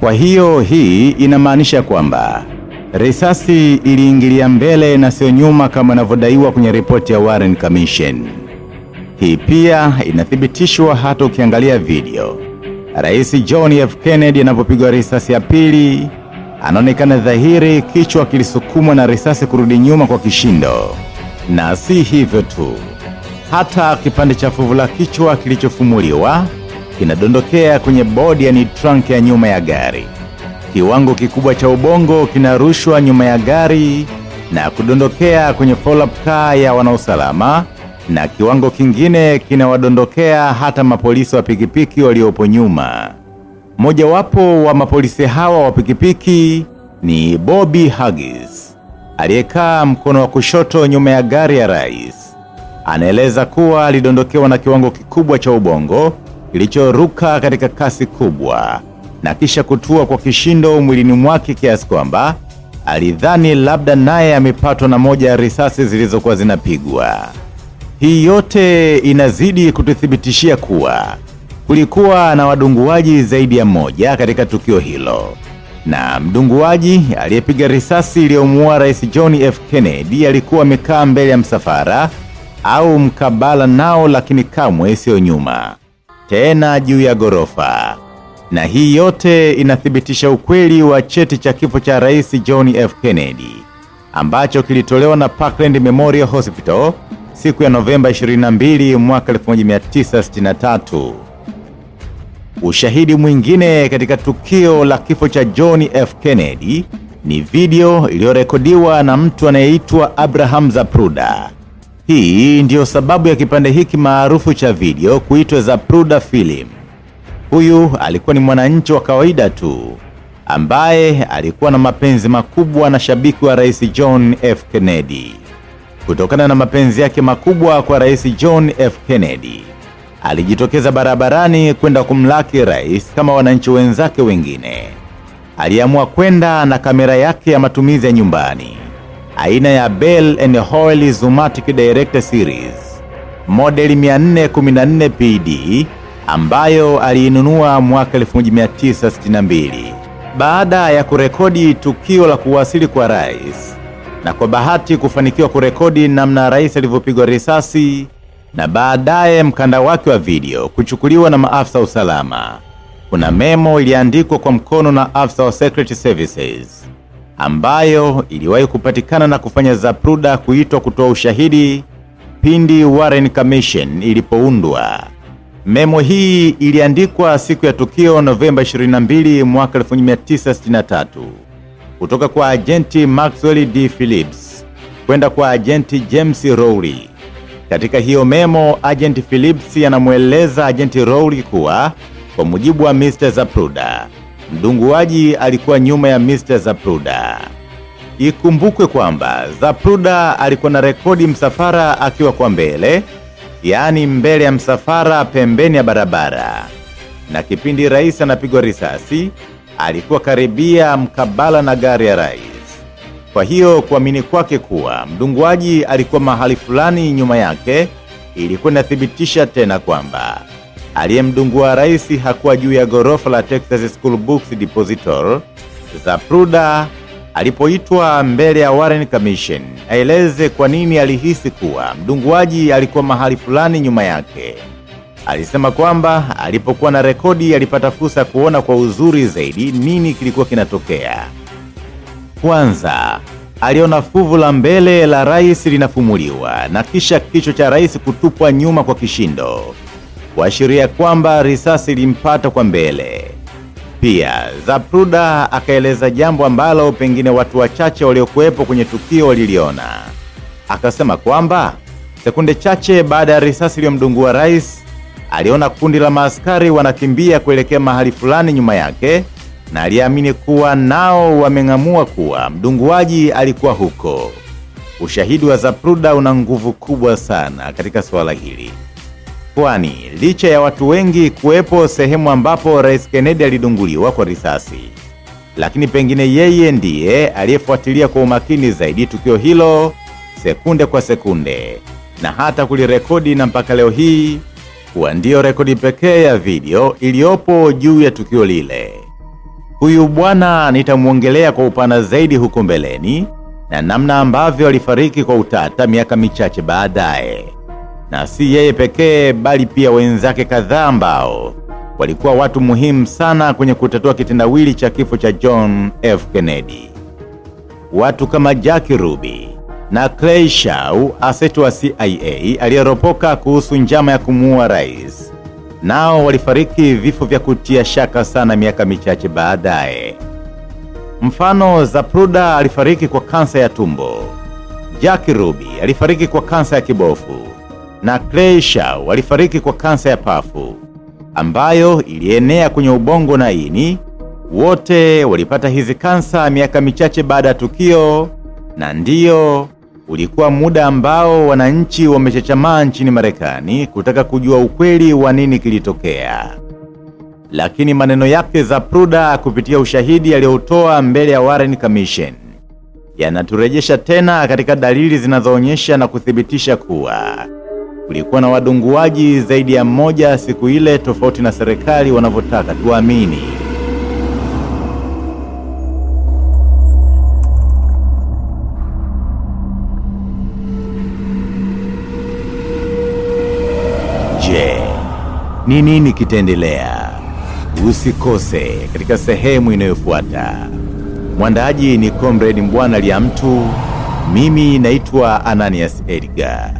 Kwa hiyo hii inamaanisha kwamba risasi iliingilia mbele na sio nyuma kama inavyodaiwa kwenye ripoti ya Warren Commission. Hii pia inathibitishwa hata ukiangalia video. Rais John F. Kennedy anapopigwa risasi ya pili, anaonekana dhahiri kichwa kilisukumwa na risasi kurudi nyuma kwa kishindo. Na si hivyo tu, hata kipande cha fuvu la kichwa kilichofumuliwa kinadondokea kwenye bodi yani trunk ya nyuma ya gari. Kiwango kikubwa cha ubongo kinarushwa nyuma ya gari na kudondokea kwenye follow-up car ya wanausalama, na kiwango kingine kinawadondokea hata mapolisi wa pikipiki waliopo nyuma. Mojawapo wa mapolisi hawa wa pikipiki ni Bobby Huggies aliyekaa mkono wa kushoto nyuma ya gari ya rais. Anaeleza kuwa alidondokewa na kiwango kikubwa cha ubongo kilichoruka katika kasi kubwa na kisha kutua kwa kishindo mwilini mwake kiasi kwamba alidhani labda naye amepatwa na moja ya risasi zilizokuwa zinapigwa. Hii yote inazidi kututhibitishia kuwa kulikuwa na wadunguaji zaidi ya moja katika tukio hilo, na mdunguaji aliyepiga risasi iliyomuua Rais John F. Kennedy alikuwa amekaa mbele ya msafara au mkabala nao, lakini kamwe sio nyuma, tena juu ya ghorofa. Na hii yote inathibitisha ukweli wa cheti cha kifo cha Rais John F. Kennedy ambacho kilitolewa na Parkland Memorial Hospital siku ya Novemba 22 mwaka 1963. Ushahidi mwingine katika tukio la kifo cha John F. Kennedy ni video iliyorekodiwa na mtu anayeitwa Abraham Zapruder. Hii ndiyo sababu ya kipande hiki maarufu cha video kuitwa Zapruder Film. Huyu alikuwa ni mwananchi wa kawaida tu ambaye alikuwa na mapenzi makubwa na shabiki wa Rais John F. Kennedy. Kutokana na mapenzi yake makubwa kwa Rais John F. Kennedy, alijitokeza barabarani kwenda kumlaki rais kama wananchi wenzake wengine. Aliamua kwenda na kamera yake ya matumizi ya nyumbani aina ya Bell and Howell Zumatic Director Series. Modeli 414 PD ambayo aliinunua mwaka 1962 baada ya kurekodi tukio la kuwasili kwa rais na kwa bahati kufanikiwa kurekodi namna rais alivyopigwa risasi na baadaye mkanda wake wa video kuchukuliwa na maafisa usalama. Kuna memo iliandikwa kwa mkono na afisa wa Secret Services ambayo iliwahi kupatikana na kufanya Zapruder kuitwa kutoa ushahidi pindi Warren Commission ilipoundwa. Memo hii iliandikwa siku ya tukio Novemba 22 mwaka 1963 kutoka kwa ajenti Maxwell D. Phillips kwenda kwa ajenti James Rowley. Katika hiyo memo, ajenti Phillips anamweleza ajenti Rowley kuwa kwa mujibu wa Mr. Zapruder, mdunguaji alikuwa nyuma ya Mr. Zapruda. Ikumbukwe kwamba Zapruda alikuwa na rekodi msafara akiwa kwa mbele, yaani mbele ya msafara pembeni ya barabara, na kipindi rais anapigwa risasi alikuwa karibia mkabala na gari ya rais. Kwa hiyo kuamini kwake kuwa mdunguaji alikuwa mahali fulani nyuma yake ilikuwa inathibitisha tena kwamba aliyemdungua rais hakuwa juu ya ghorofa la Texas School Books Depository. Zapruder alipoitwa mbele ya Warren Commission aeleze kwa nini alihisi kuwa mdunguaji alikuwa mahali fulani nyuma yake. Alisema kwamba alipokuwa na rekodi alipata fursa kuona kwa uzuri zaidi nini kilikuwa kinatokea. Kwanza, aliona fuvu la mbele la rais linafumuliwa na kisha kichwa cha rais kutupwa nyuma kwa kishindo, kuashiria kwamba risasi ilimpata kwa mbele. Pia Zapruda akaeleza jambo ambalo pengine watu wachache waliokuwepo kwenye tukio waliliona. Akasema kwamba sekunde chache baada ya risasi iliyomdungua rais, aliona kundi la maaskari wanakimbia kuelekea mahali fulani nyuma yake, na aliamini kuwa nao wameng'amua kuwa mdunguaji alikuwa huko. Ushahidi wa Zapruda una nguvu kubwa sana katika suala hili, kwani licha ya watu wengi kuwepo sehemu ambapo Rais Kennedy alidunguliwa kwa risasi, lakini pengine yeye ndiye aliyefuatilia kwa umakini zaidi tukio hilo sekunde kwa sekunde, na hata kulirekodi na mpaka leo hii kuwa ndiyo rekodi pekee ya video iliyopo juu ya tukio lile. Huyu bwana nitamwongelea kwa upana zaidi huko mbeleni na namna ambavyo alifariki kwa utata miaka michache baadaye, na si yeye pekee, bali pia wenzake kadhaa ambao walikuwa watu muhimu sana kwenye kutatua kitendawili cha kifo cha John F. Kennedy. Watu kama Jack Ruby na Clay Shaw, aseti wa CIA aliyeropoka kuhusu njama ya kumuua rais, nao walifariki vifo vya kutia shaka sana miaka michache baadaye. Mfano, Zapruder alifariki kwa kansa ya tumbo, Jack Ruby alifariki kwa kansa ya kibofu na Clay Shaw alifariki kwa kansa ya pafu ambayo ilienea kwenye ubongo na ini. Wote walipata hizi kansa miaka michache baada ya tukio, na ndiyo ulikuwa muda ambao wananchi wamechachamaa nchini Marekani kutaka kujua ukweli wa nini kilitokea. Lakini maneno yake Zapruder kupitia ushahidi aliyotoa mbele ya Warren Commission yanaturejesha tena katika dalili zinazoonyesha na kuthibitisha kuwa kulikuwa na wadunguaji zaidi ya mmoja siku ile, tofauti na serikali wanavyotaka tuamini. Je, ni nini kitaendelea? Usikose katika sehemu inayofuata. Mwandaaji ni Comrade Mbwana Liamtu, mimi naitwa Ananias Edgar.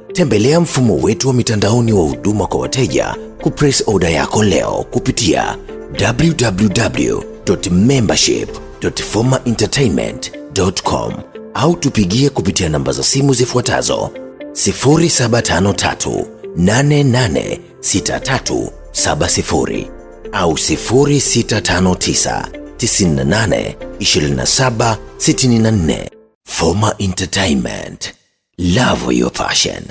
Tembelea mfumo wetu wa mitandaoni wa huduma kwa wateja kupress order yako leo kupitia www.membership.formaentertainment.com au tupigie kupitia namba za simu zifuatazo 0753 886370 au 0659 98 27 64. Forma Entertainment. Love your passion.